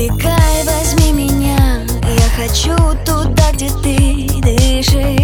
Убегай, возьми меня. Я хочу туда, где ты дышишь.